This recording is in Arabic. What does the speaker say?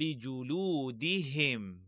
لجلودهم.